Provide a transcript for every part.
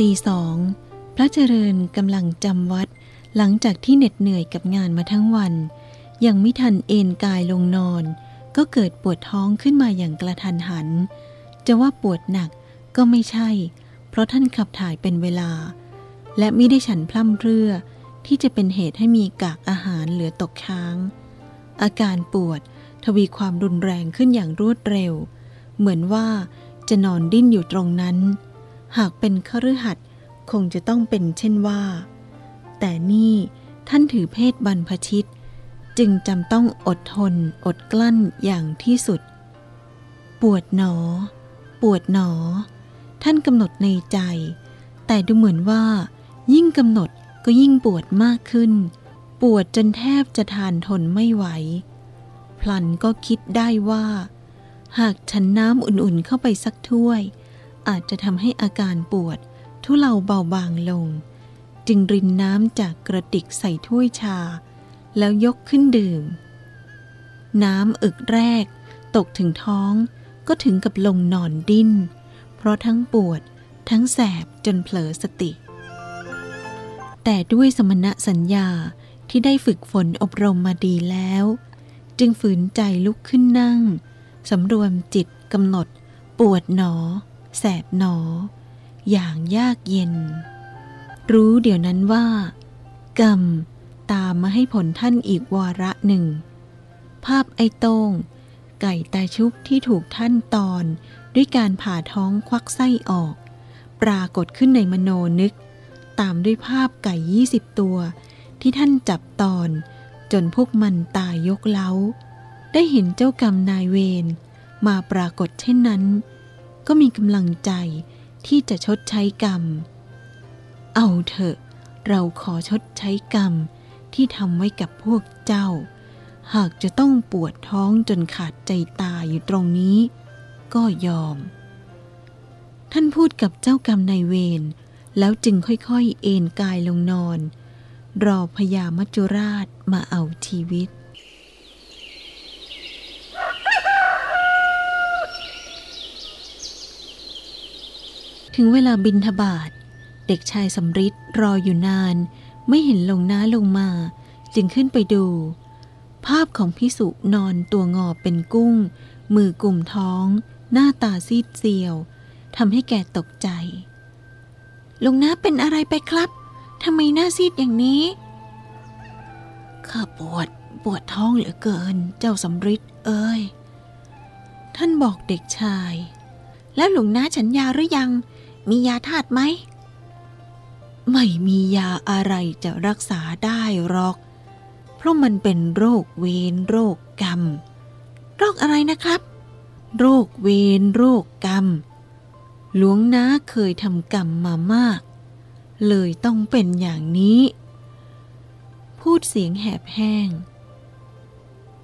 ตีสอง พระเจริญกำลังจำวัด หลังจากที่เหน็ดเหนื่อยกับงานมาทั้งวัน ยังไม่ทันเอนกายลงนอน ก็เกิดปวดท้องขึ้นมาอย่างกระทันหัน จะว่าปวดหนักก็ไม่ใช่ เพราะท่านขับถ่ายเป็นเวลา และไม่ได้ฉันพล่ำเพรื่อ ที่จะเป็นเหตุให้มีกากอาหารเหลือตกค้าง อาการปวดทวีความรุนแรงขึ้นอย่างรวดเร็ว เหมือนว่าจะนอนดิ้นอยู่ตรงนั้น หากเป็นคฤหัสถ์คงจะต้องเป็นเช่นว่า แต่นี่ท่านถือเพศบรรพชิต จึงจำต้องอดทนอดกลั้นอย่างที่สุด ปวดหนอ ปวดหนอ ท่านกำหนดในใจ แต่ดูเหมือนว่า ยิ่งกำหนดก็ยิ่งปวดมากขึ้น ปวดจนแทบจะทานทนไม่ไหว พลันก็คิดได้ว่า หากฉันน้ำอุ่นๆเข้าไปสักถ้วย อาจจะทำให้อาการปวด ทุเลาเบาบางลง จึงรินน้ำจากกระติกใส่ถ้วยชา แล้วยกขึ้นดื่ม น้ำอึกแรก ตกถึงท้องก็ถึงกับลงนอนดิ้น เพราะทั้งปวดทั้งแสบจนเผลอสติ แต่ด้วยสมณะสัญญาที่ได้ฝึกฝนอบรมมาดีแล้ว จึงฝืนใจลุกขึ้นนั่ง สำรวมจิตกำหนด ปวดหนอ แสบหนอ อย่างยากเย็น รู้เดี๋ยวนั้นว่า กรรมตามมาให้ผลท่านอีกวาระหนึ่ง ภาพไอ้โต้งไก่ตาชุบที่ถูกท่านตอนด้วยการผ่าท้องควักไส้ออก ปรากฏขึ้นในมโนนึก ตามด้วยภาพไก่ยี่สิบตัว ที่ท่านจับตอน จนพวกมันตายยกเล้า ได้เห็นเจ้ากรรมนายเวรมาปรากฏเช่นนั้น ก็มีกำลังใจที่จะชดใช้กรรม เอาเถอะ เราขอชดใช้กรรมที่ทำไว้กับพวกเจ้า หากจะต้องปวดท้องจนขาดใจตายอยู่ตรงนี้ ก็ยอม ท่านพูดกับเจ้ากรรมนายเวรแล้วจึงค่อยๆ เอนกายลงนอน รอพญามัจจุราชมาเอาชีวิต ถึงเวลาบินทบาทเด็กชายสำริดรออยู่นาน ไม่เห็นลงน้าลงมา จึงขึ้นไปดู ภาพของพิสุนอนตัวงอเป็นกุ้ง มือกลุ่มท้อง หน้าตาซีดเซียวทำให้แกตกใจลุงน้าเป็นอะไรไปครับทำไมหน้าซีดอย่างนี้ ข้าปวดปวดท้องเหลือเกิน เจ้าสำริดเอ้ย ท่านบอกเด็กชาย แล้วหลวงน้าฉันยาหรือยัง มียาธาตุไหม ไม่มียาอะไรจะรักษาได้หรอก เพราะมันเป็นโรคเวรโรคกรรม โรคอะไรนะครับ โรคเวรโรคกรรม หลวงนาเคยทำกรรมมามาก เลยต้องเป็นอย่างนี้ พูดเสียงแหบแห้ง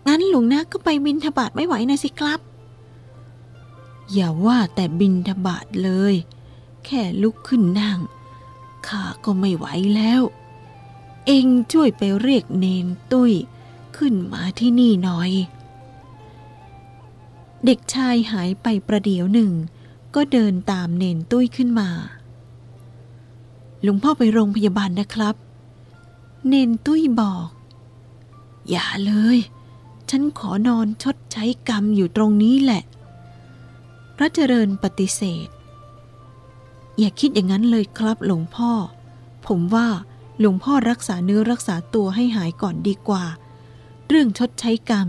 งั้นหลวงนาก็ไปบินทบาทไม่ไหวนะสิครับอย่าว่าแต่บินทบาทเลย แค่ลุกขึ้นนั่งข้าก็ไม่ไหวแล้ว เองช่วยไปเรียกเนนตุ้ย ขึ้นมาที่นี่หน่อย เด็กชายหายไปประเดี๋ยวหนึ่ง ก็เดินตามเนนตุ้ยขึ้นมาหลวงพ่อไปโรงพยาบาลนะครับ เนนตุ้ยบอก อย่าเลย ฉันขอนอนชดใช้กรรมอยู่ตรงนี้แหละ พระเจริญปฏิเสธ อย่าคิดอย่างนั้นเลยครับหลวงพ่อ ผมว่าหลวงพ่อรักษาเนื้อรักษาตัวให้หายก่อนดีกว่า เรื่องชดใช้กรรม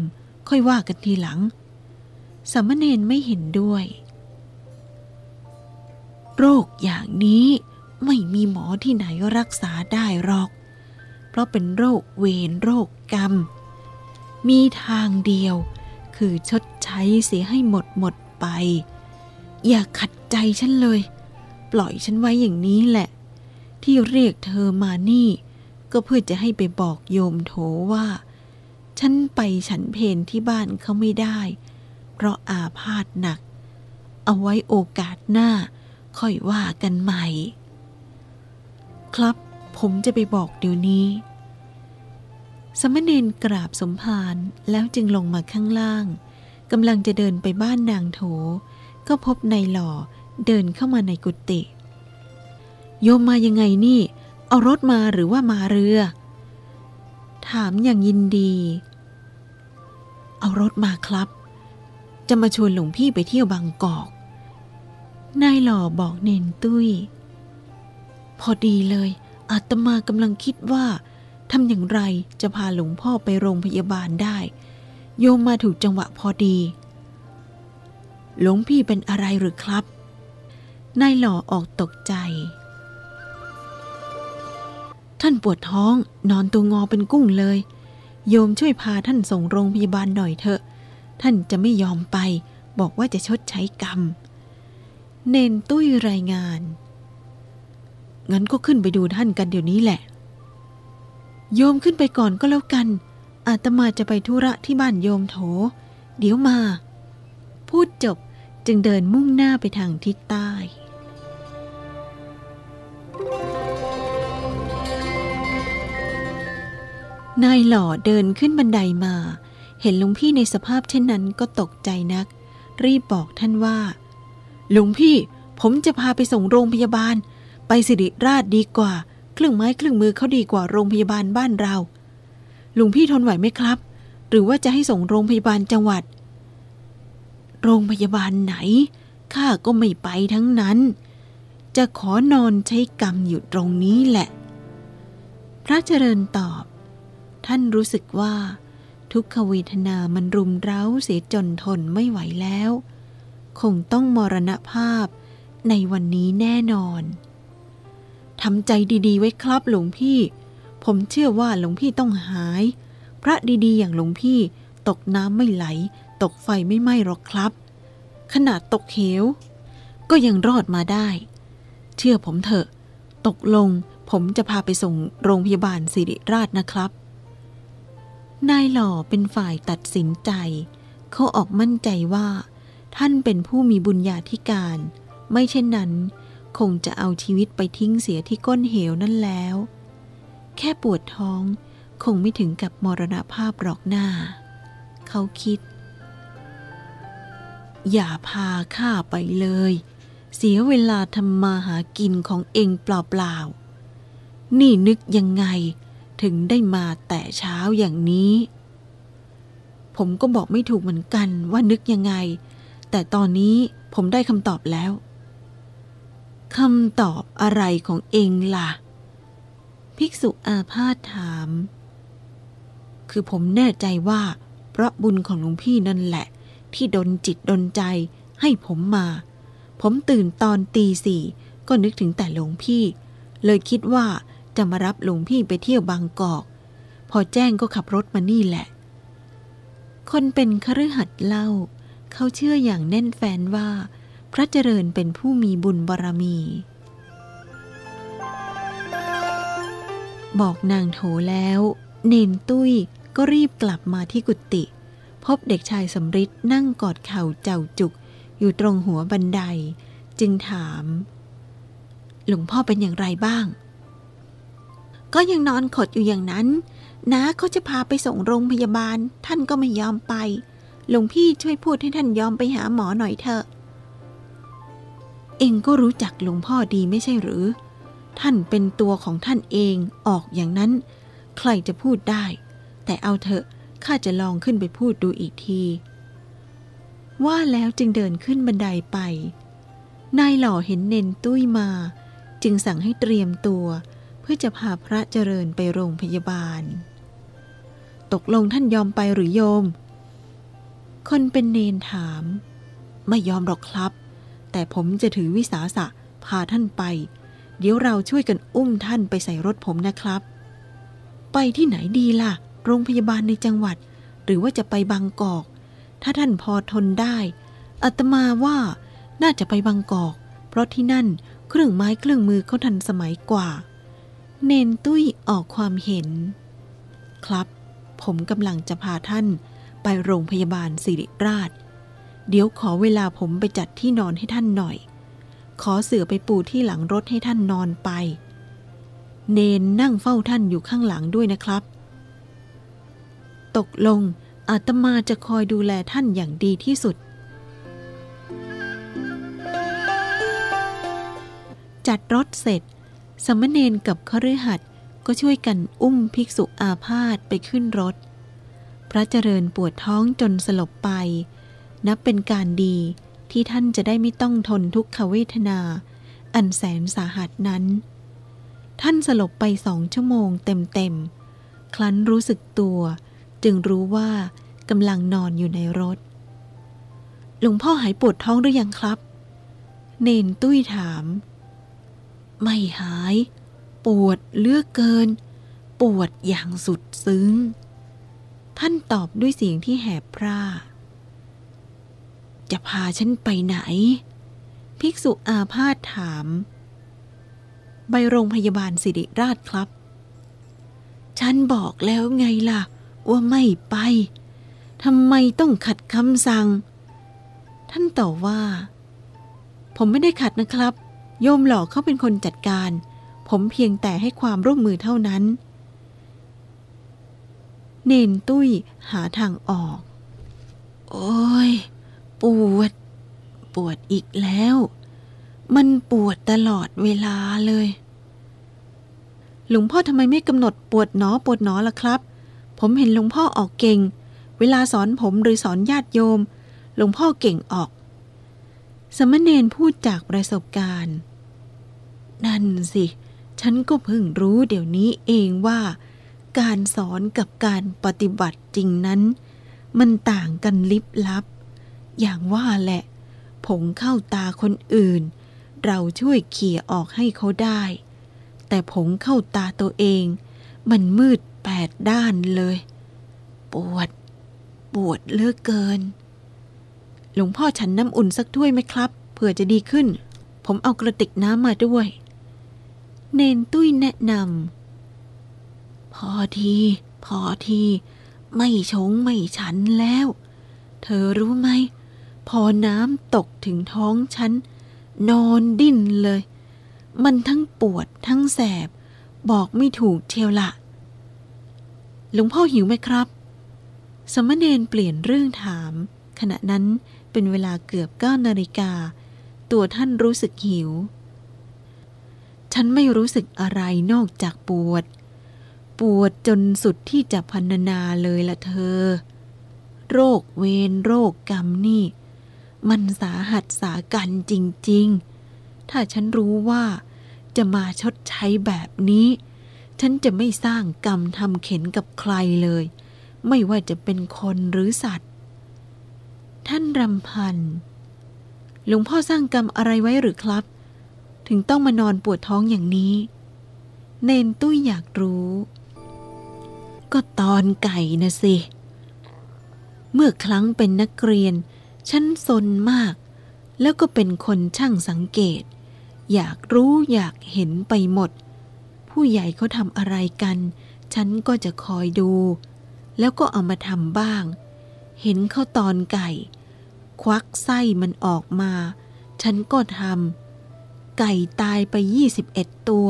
ค่อยว่ากันทีหลังสามเณรไม่เห็นด้วย โรคอย่างนี้ไม่มีหมอที่ไหนรักษาได้หรอก เพราะเป็นโรคเวรโรคกรรม มีทางเดียว คือชดใช้เสียให้หมดหมดไป อย่าขัดใจฉันเลย ปล่อยฉันไว้อย่างนี้แหละ ที่เรียกเธอมานี่ ก็เพื่อจะให้ไปบอกโยมโถว่า ฉันไปฉันเพนที่บ้านเขาไม่ได้ เพราะอาพาธหนัก เอาไว้โอกาสหน้า ค่อยว่ากันใหม่ ครับผมจะไปบอกเดี๋ยวนี้ สมณเณรกราบสมภารแล้วจึงลงมาข้างล่างกำลังจะเดินไปบ้านนางโถ ก็พบนายหล่อ เดินเข้ามาในกุฏิโยมมายังไงนี่ เอารถมาหรือว่ามาเรือ ถามอย่างยินดี เอารถมาครับ จะมาชวนหลวงพี่ไปเที่ยวบางกอก นายหล่อบอกเนนตุ้ย พอดีเลย อาตมากำลังคิดว่าทำอย่างไรจะพาหลวงพ่อไปโรงพยาบาลได้ โยมมาถูกจังหวะพอดี หลวงพี่เป็นอะไรหรือครับ นายหล่อออกตกใจ ท่านปวดท้องนอนตัวงอเป็นกุ้งเลย โยมช่วยพาท่านส่งโรงพยาบาลหน่อยเถอะ ท่านจะไม่ยอมไป บอกว่าจะชดใช้กรรม เนนตุ้ยรายงาน งั้นก็ขึ้นไปดูท่านกันเดี๋ยวนี้แหละ โยมขึ้นไปก่อนก็แล้วกัน อาตมาจะไปธุระที่บ้านโยมโถ เดี๋ยวมา พูดจบจึงเดินมุ่งหน้าไปทางทิศใต้ นายหล่อเดินขึ้นบันไดมา เห็นลวงพี่ในสภาพเช่นนั้นก็ตกใจนัก รีบบอกท่านว่าลวงพี่ ผมจะพาไปส่งโรงพยาบาล ไปสิริราชดีกว่า เครื่องไม้เครื่องมือเขาดีกว่าโรงพยาบาลบ้านเราลวงพี่ทนไหวไหมครับ หรือว่าจะให้ส่งโรงพยาบาลจังหวัด โรงพยาบาลไหนข้าก็ไม่ไปทั้งนั้น จะขอนอนใช้กรรมอยู่ตรงนี้แหละ พระเจริญตอบ ท่านรู้สึกว่า ทุกขเวทนามันรุมเร้าเสียจนทนไม่ไหวแล้ว คงต้องมรณภาพในวันนี้แน่นอนทำใจดีๆ ไว้ครับหลวงพี่ ผมเชื่อว่าหลวงพี่ต้องหาย พระดีๆ อย่างหลวงพี่ตกน้ำไม่ไหล ตกไฟไม่ไหม้หรอกครับ ขนาดตกเหว ก็ยังรอดมาได้ เชื่อผมเถอะ ตกลงผมจะพาไปส่งโรงพยาบาลสิริราชนะครับ นายหล่อเป็นฝ่ายตัดสินใจ เขาออกมั่นใจว่า ท่านเป็นผู้มีบุญญาธิการ ไม่เช่นนั้น คงจะเอาชีวิตไปทิ้งเสียที่ก้นเหวนั่นแล้ว แค่ปวดท้องคงไม่ถึงกับมรณภาพหรอกหน้า เขาคิด อย่าพาข้าไปเลย เสียเวลาทำมาหากินของเองเปล่าๆ นี่นึกยังไง ถึงได้มาแต่เช้าอย่างนี้ ผมก็บอกไม่ถูกเหมือนกันว่านึกยังไง แต่ตอนนี้ผมได้คำตอบแล้วคำตอบอะไรของเองล่ะ ภิกษุอาพาธถาม คือผมแน่ใจว่า เพราะบุญของหลวงพี่นั่นแหละ ที่ดนจิตดนใจให้ผมมา ผมตื่นตอนตีสี่ก็นึกถึงแต่หลวงพี่ เลยคิดว่า จะมารับหลวงพี่ไปเที่ยวบางกอก พอแจ้งก็ขับรถมานี่แหละ คนเป็นคฤหัสถ์เล่า เขาเชื่ออย่างแน่นแฟนว่า พระเจริญเป็นผู้มีบุญบารมี บอกนางโถแล้ว เนนตุ้ยก็รีบกลับมาที่กุฏิพบเด็กชายสำริดนั่งกอดเข่าเจ้าจุก อยู่ตรงหัวบันได จึงถาม หลวงพ่อเป็นอย่างไรบ้าง ก็ยังนอนขดอยู่อย่างนั้นนะเขาจะพาไปส่งโรงพยาบาล ท่านก็ไม่ยอมไป หลวงพี่ช่วยพูดให้ท่านยอมไปหาหมอหน่อยเถอะ เองก็รู้จักหลวงพ่อดีไม่ใช่หรือ ท่านเป็นตัวของท่านเองออกอย่างนั้น ใครจะพูดได้ แต่เอาเถอะข้าจะลองขึ้นไปพูดดูอีกที ว่าแล้วจึงเดินขึ้นบันไดไป นายหล่อเห็นเนนตุ้ยมา จึงสั่งให้เตรียมตัวเพื่อจะพาพระเจริญไปโรงพยาบาล ตกลงท่านยอมไปหรือโยม คนเป็นเนนถาม ไม่ยอมหรอกครับ แต่ผมจะถือวิสาสะพาท่านไป เดี๋ยวเราช่วยกันอุ้มท่านไปใส่รถผมนะครับ ไปที่ไหนดีล่ะ โรงพยาบาลในจังหวัด หรือว่าจะไปบางกอก ถ้าท่านพอทนได้อาตมาว่าน่าจะไปบางกอก เพราะที่นั่นเครื่องไม้เครื่องมือเขาทันสมัยกว่า เนนตุ้ยออกความเห็น ครับ ผมกำลังจะพาท่านไปโรงพยาบาลสิริราช เดี๋ยวขอเวลาผมไปจัดที่นอนให้ท่านหน่อย ขอเสือไปปูที่หลังรถให้ท่านนอนไป เนนนั่งเฝ้าท่านอยู่ข้างหลังด้วยนะครับ ตกลงอาตมาจะคอยดูแลท่านอย่างดีที่สุด จัดรถเสร็จ สมณเณรกับคฤหัสถ์ก็ช่วยกันอุ้มภิกษุอาพาธไปขึ้นรถ พระเจริญปวดท้องจนสลบไป นับเป็นการดีที่ท่านจะได้ไม่ต้องทนทุกขเวทนา อันแสนสาหัสนั้น ท่านสลบไปสองชั่วโมงเต็มๆครั้นรู้สึกตัว จึงรู้ว่ากำลังนอนอยู่ในรถ หลวงพ่อหายปวดท้องหรือยังครับ เนนตุ้ยถาม ไม่หาย ปวดเลือกเกิน ปวดอย่างสุดซึ้ง ท่านตอบด้วยเสียงที่แหบพร่า จะพาฉันไปไหน ภิกษุอาพาธถาม ไปโรงพยาบาลสิริราชครับ ฉันบอกแล้วไงล่ะ ว่าไม่ไปทำไมต้องขัดคำสั่ง ท่านตอบว่า ผมไม่ได้ขัดนะครับ โยมหลอกเขาเป็นคนจัดการ ผมเพียงแต่ให้ความร่วมมือเท่านั้น เนนตุ้ยหาทางออก โอ้ย ปวด ปวดอีกแล้ว มันปวดตลอดเวลาเลย หลวงพ่อทำไมไม่กำหนดปวดหนอปวดหนอล่ะครับ ผมเห็นหลวงพ่อออกเก่ง เวลาสอนผมหรือสอนญาติโยม หลวงพ่อเก่งออกสมณเณรพูดจากประสบการณ์ นั่นสิ ฉันก็เพิ่งรู้เดี๋ยวนี้เองว่า การสอนกับการปฏิบัติจริงนั้น มันต่างกันลิบลับ อย่างว่าแหละ ผงเข้าตาคนอื่น เราช่วยเขี่ยออกให้เขาได้ แต่ผงเข้าตาตัวเอง มันมืดแปดด้านเลย ปวด ปวดเลือกเกิน หลวงพ่อฉันน้ำอุ่นสักถ้วยไหมครับ เผื่อจะดีขึ้นผมเอากระติกน้ำมาด้วย เนนตุ้ยแนะนำ พอที พอที ไม่ชงไม่ฉันแล้ว เธอรู้ไหม พอน้ำตกถึงท้องฉัน นอนดิ้นเลย มันทั้งปวดทั้งแสบ บอกไม่ถูกเชียวละหลวงพ่อหิวไหมครับ สมณเณรเปลี่ยนเรื่องถาม ขณะนั้นเป็นเวลาเกือบเก้านาฬิกา ตัวท่านรู้สึกหิว ฉันไม่รู้สึกอะไรนอกจากปวด ปวดจนสุดที่จะพันนาเลยละเธอ โรคเวรโรคกรรมนี่ มันสาหัสสากันจริง ๆ ถ้าฉันรู้ว่าจะมาชดใช้แบบนี้ ฉันจะไม่สร้างกรรมทำเข็นกับใครเลย ไม่ว่าจะเป็นคนหรือสัตว์ ท่านรำพันหลวงพ่อสร้างกรรมอะไรไว้หรือครับ ถึงต้องมานอนปวดท้องอย่างนี้ เนนตุ้ยอยากรู้ ก็ตอนไก่นะสิ เมื่อครั้งเป็นนักเรียน ฉันสนมาก แล้วก็เป็นคนช่างสังเกต อยากรู้อยากเห็นไปหมด ผู้ใหญ่เขาทำอะไรกัน ฉันก็จะคอยดู แล้วก็เอามาทำบ้าง เห็นเขาตอนไก่ ควักไส้มันออกมา ฉันก็ทำ ไก่ตายไป 21 ตัว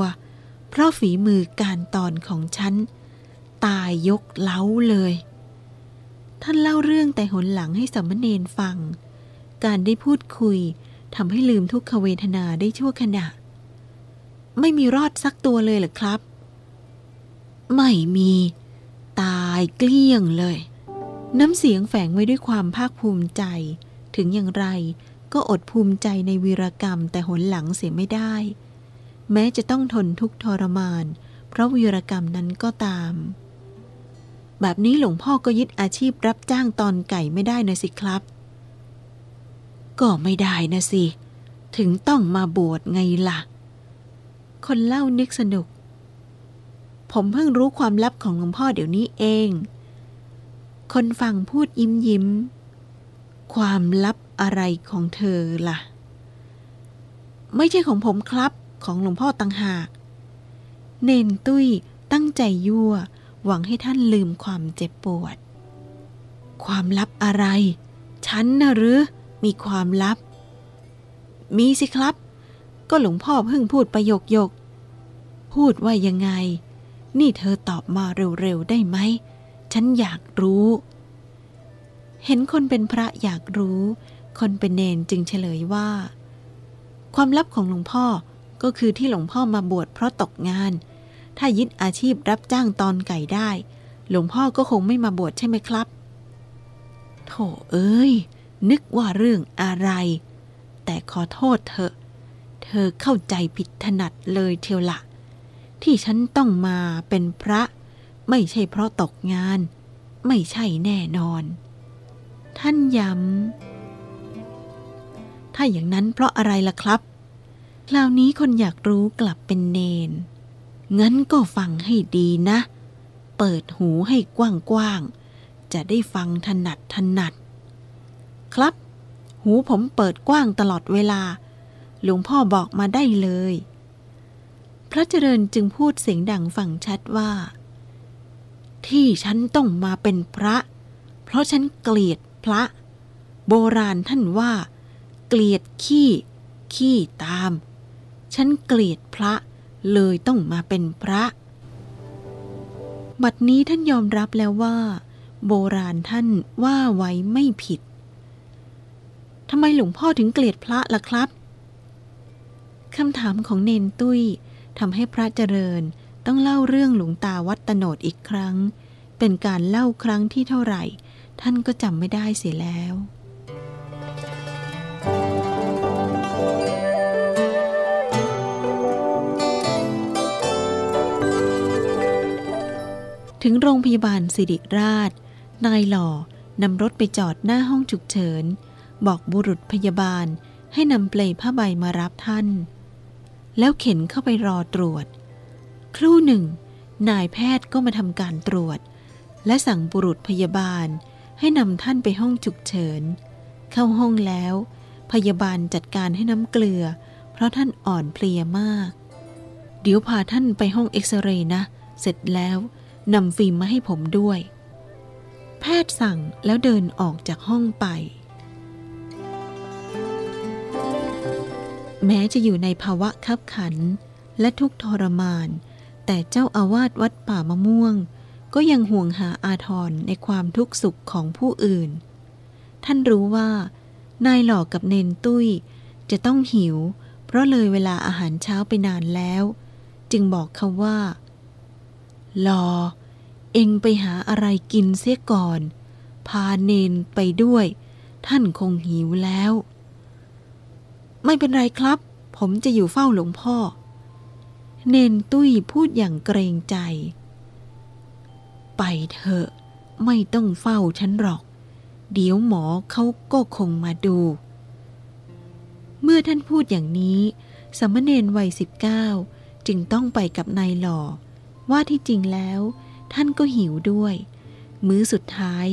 เพราะฝีมือการตอนของฉัน ตายยกเล้าเลย ท่านเล่าเรื่องแต่หนหลังให้สามเณรฟัง การได้พูดคุยทำให้ลืมทุกขเวทนาได้ชั่วขณะ ไม่มีรอดสักตัวเลยหรอครับ ไม่มี ตายเกลี้ยงเลย น้ำเสียงแฝงไว้ด้วยความภาคภูมิใจ ถึงอย่างไร ก็อดภูมิใจในวีรกรรมแต่หนหลังเสียไม่ได้ แม้จะต้องทนทุกทรมาน เพราะวีรกรรมนั้นก็ตาม แบบนี้หลวงพ่อก็ยึดอาชีพรับจ้างตอนไก่ไม่ได้นะสิครับ ก็ไม่ได้นะสิ ถึงต้องมาบวชไงล่ะ คนเล่านึกสนุก ผมเพิ่งรู้ความลับของหลวงพ่อเดี๋ยวนี้เอง คนฟังพูดยิ้มยิ้ม ความลับ อะไรของเธอล่ะ ไม่ใช่ของผมครับของหลวงพ่อต่างหาก เนนตุ้ยตั้งใจยั่ว หวังให้ท่านลืมความเจ็บปวด ความลับอะไร ฉันนะหรือ มีความลับ มีสิครับ ก็หลวงพ่อเพิ่งพูดประโยคยก พูดว่ายังไง นี่เธอตอบมาเร็วๆได้ไหม ฉันอยากรู้ เห็นคนเป็นพระอยากรู้ คนเป็นเนนจึงเฉลยว่า ความลับของหลวงพ่อก็คือที่หลวงพ่อมาบวชเพราะตกงาน ถ้ายึดอาชีพรับจ้างตอนไก่ได้ หลวงพ่อก็คงไม่มาบวชใช่ไหมครับ โถเอ้ย นึกว่าเรื่องอะไร แต่ขอโทษเถอะ เธอเข้าใจผิดถนัดเลยเทียวละ ที่ฉันต้องมาเป็นพระ ไม่ใช่เพราะตกงาน ไม่ใช่แน่นอน ท่านย้ำ ถ้าอย่างนั้นเพราะอะไรล่ะครับ คราวนี้คนอยากรู้กลับเป็นเนน งั้นก็ฟังให้ดีนะ เปิดหูให้กว้างๆ จะได้ฟังถนัดถนัด ครับ หูผมเปิดกว้างตลอดเวลา หลวงพ่อบอกมาได้เลย พระเจริญจึงพูดเสียงดังฟังชัดว่า ที่ฉันต้องมาเป็นพระ เพราะฉันเกลียดพระ โบราณท่านว่า เกลียดขี้ ขี้ตาม ฉันเกลียดพระเลยต้องมาเป็นพระ บัดนี้ท่านยอมรับแล้วว่า โบราณท่านว่าไว้ไม่ผิดทำไมหลวงพ่อถึงเกลียดพระล่ะครับคำถามของเนนตุ้ยทำให้พระเจริญต้องเล่าเรื่องหลวงตาวัดตโนดอีกครั้ง เป็นการเล่าครั้งที่เท่าไหร่ ท่านก็จำไม่ได้เสียแล้ว ถึงโรงพยาบาลสิริราช นายหล่อนำรถไปจอดหน้าห้องฉุกเฉิน บอกบุรุษพยาบาลให้นำเปลผ้าใบมารับท่าน แล้วเข็นเข้าไปรอตรวจ ครู่หนึ่ง นายแพทย์ก็มาทำการตรวจ และสั่งบุรุษพยาบาลให้นำท่านไปห้องฉุกเฉิน เข้าห้องแล้ว พยาบาลจัดการให้น้ำเกลือ เพราะท่านอ่อนเพลียมาก เดี๋ยวพาท่านไปห้องเอ็กซเรย์นะ เสร็จแล้ว นำฟิล์มมาให้ผมด้วย แพทย์สั่งแล้วเดินออกจากห้องไป แม้จะอยู่ในภาวะคับขันและทุกทรมาน แต่เจ้าอาวาสวัดป่ามะม่วง ก็ยังห่วงหาอาทรในความทุกข์สุขของผู้อื่น ท่านรู้ว่า นายหลอกกับเนนตุ้ย จะต้องหิว เพราะเลยเวลาอาหารเช้าไปนานแล้ว จึงบอกเขาว่า รอเองไปหาอะไรกินเสียก่อน พาเนนไปด้วย ท่านคงหิวแล้ว ไม่เป็นไรครับ ผมจะอยู่เฝ้าหลวงพ่อ เนนตุ้ยพูดอย่างเกรงใจ ไปเถอะ ไม่ต้องเฝ้าฉันหรอก เดี๋ยวหมอเขาก็คงมาดู เมื่อท่านพูดอย่างนี้สมณเณรวัยสิบเก้าจึงต้องไปกับนายหล่อ ว่าที่จริงแล้ว ท่านก็หิวด้วย มื้อสุดท้าย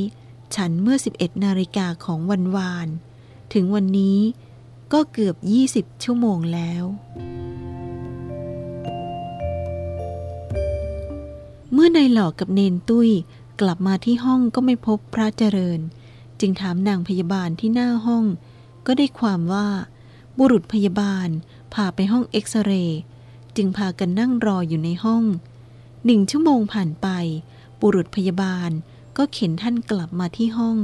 ฉันเมื่อ 11นาฬิกาของวันวาน ถึงวันนี้ก็เกือบ 20 ชั่วโมงแล้ว เมื่อนายหลอกกับเนนตุ้ยกลับมาที่ห้องก็ไม่พบพระเจริญ จึงถามนางพยาบาลที่หน้าห้อง ก็ได้ความว่า บุรุษพยาบาลพาไปห้องเอ็กซเรย์จึงพากันนั่งรออยู่ในห้อง หนึ่งชั่วโมงผ่านไป บุรุษพยาบาลก็เข็นท่านกลับมาที่ห้อง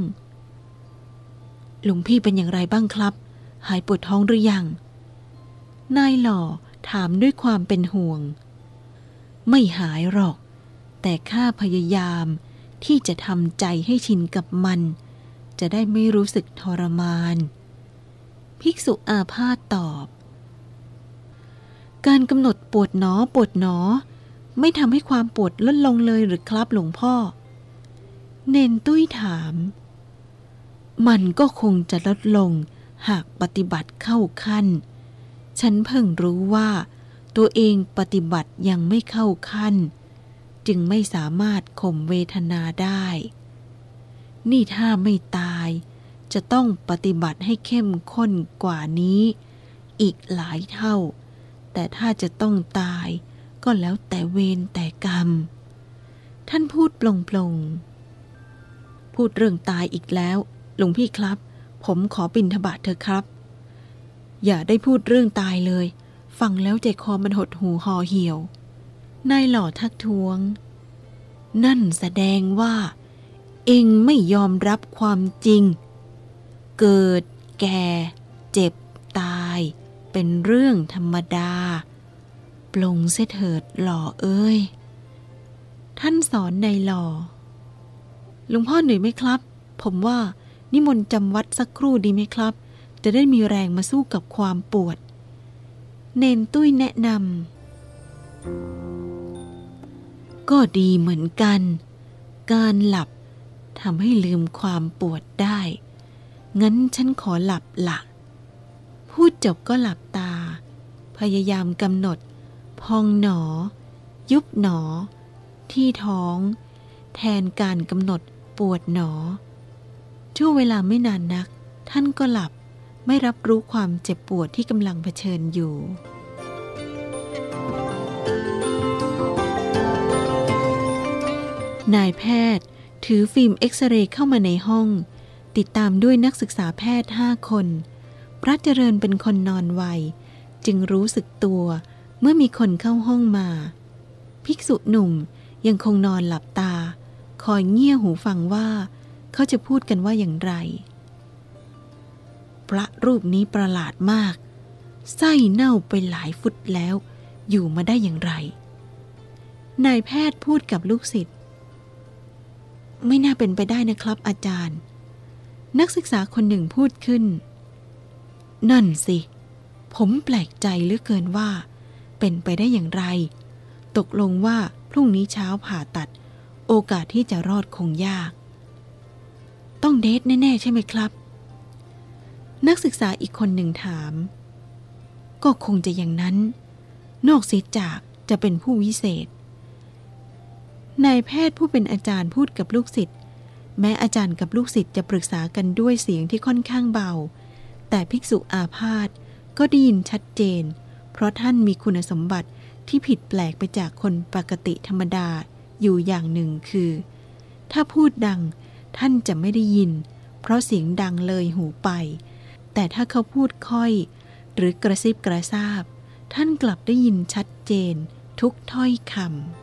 หลวงพี่เป็นอย่างไรบ้างครับ หายปวดท้องหรือยัง นายหล่อถามด้วยความเป็นห่วง ไม่หายหรอก แต่ข้าพยายามที่จะทำใจให้ชินกับมัน จะได้ไม่รู้สึกทรมาน ภิกษุอาพาธตอบ การกำหนดปวดหนอปวดหนอ ไม่ทำให้ความปวดลดลงเลยหรือครับหลวงพ่อ เนนตุ้ยถาม มันก็คงจะลดลงหากปฏิบัติเข้าขั้น ฉันเพิ่งรู้ว่า ตัวเองปฏิบัติยังไม่เข้าขั้น จึงไม่สามารถข่มเวทนาได้ นี่ถ้าไม่ตาย จะต้องปฏิบัติให้เข้มข้นกว่านี้ อีกหลายเท่า แต่ถ้าจะต้องตาย ก็แล้วแต่เวรแต่กรรม ท่านพูดปลงปลงๆพูดเรื่องตายอีกแล้ว หลวงพี่ครับ ผมขอปินทบาทเถอะครับ อย่าได้พูดเรื่องตายเลย ฟังแล้วใจคอมันหดหูห่อเหี่ยวนายหล่อทักท้วง นั่นแสดงว่า เองไม่ยอมรับความจริง เกิดแก่ เจ็บตาย เป็นเรื่องธรรมดา ปลงเสเถิดหล่อเอ้ย ท่านสอนในหล่อ หลวงพ่อเหนื่อยไหมครับ ผมว่านิมนต์จำวัดสักครู่ดีไหมครับ จะได้มีแรงมาสู้กับความปวด เนนตุ้ยแนะนำ ก็ดีเหมือนกัน การหลับทำให้ลืมความปวดได้ งั้นฉันขอหลับละ พูดจบก็หลับตา พยายามกำหนด พองหนอ ยุบหนอ ที่ท้อง แทนการกำหนดปวดหนอช่วงเวลาไม่นานนัก ท่านก็หลับไม่รับรู้ความเจ็บปวดที่กำลังเผชิญอยู่นายแพทย์ ถือฟิล์มเอ็กซเรย์เข้ามาในห้อง ติดตามด้วยนักศึกษาแพทย์ห้าคน พระเจริญเป็นคนนอนไว จึงรู้สึกตัว เมื่อมีคนเข้าห้องมา ภิกษุหนุ่มยังคงนอนหลับตา คอยเงี่ยหูฟังว่า เขาจะพูดกันว่าอย่างไร พระรูปนี้ประหลาดมาก ไส้เน่าไปหลายฟุตแล้ว อยู่มาได้อย่างไร นายแพทย์พูดกับลูกศิษย์ ไม่น่าเป็นไปได้นะครับอาจารย์ นักศึกษาคนหนึ่งพูดขึ้น นั่นสิ ผมแปลกใจเหลือเกินว่า เป็นไปได้อย่างไร ตกลงว่าพรุ่งนี้เช้าผ่าตัด โอกาสที่จะรอดคงยาก ต้องเดทแน่ ๆ ใช่ไหมครับ นักศึกษาอีกคนหนึ่งถาม ก็คงจะอย่างนั้น นอกเสียจากจะเป็นผู้วิเศษนายแพทย์ผู้เป็นอาจารย์พูดกับลูกศิษย์แม้อาจารย์กับลูกศิษย์จะปรึกษากันด้วยเสียงที่ค่อนข้างเบา แต่ภิกษุอาพาธก็ได้ยินชัดเจน ราะท่านมีคุณสมบัติที่ผิดแปลกไปจากคนปกติธรรมดาอยู่อย่างหนึ่งคือ ถ้าพูดดังท่านจะไม่ได้ยิน เพราะเสียงดังเลยหูไป แต่ถ้าเขาพูดค่อย หรือกระซิบกระซาบ ท่านกลับได้ยินชัดเจนทุกถ้อยคำ